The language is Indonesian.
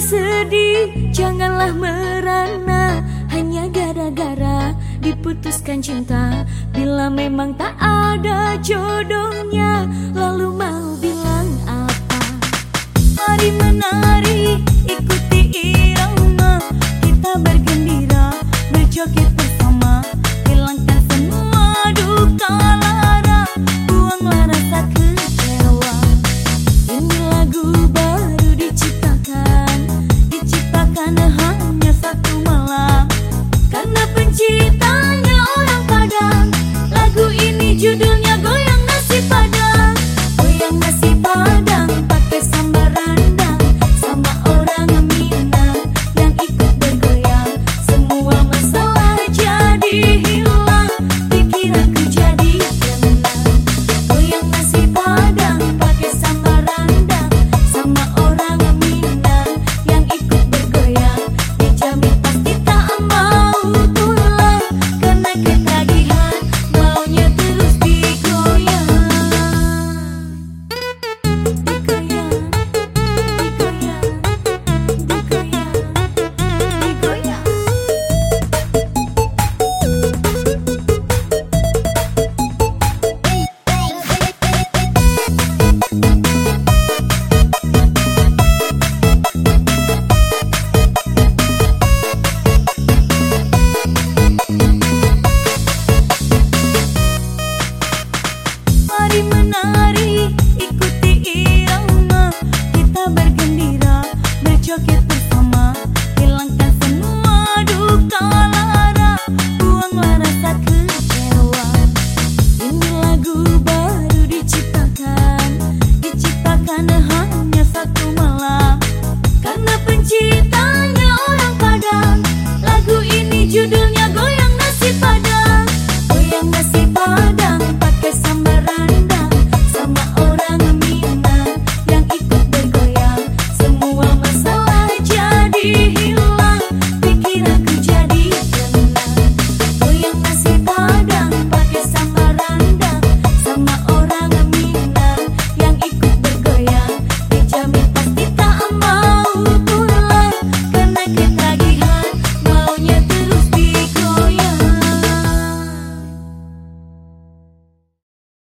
sedih, janganlah merana. Hanya gara-gara diputuskan cinta. Bila memang tak ada jodohnya Lalu mau bilang apa? Mari menari, ikuti irama. Kita bergembira, berjoget hanya satu malam. Karena penciptanya orang Padang Lagu ini judulnya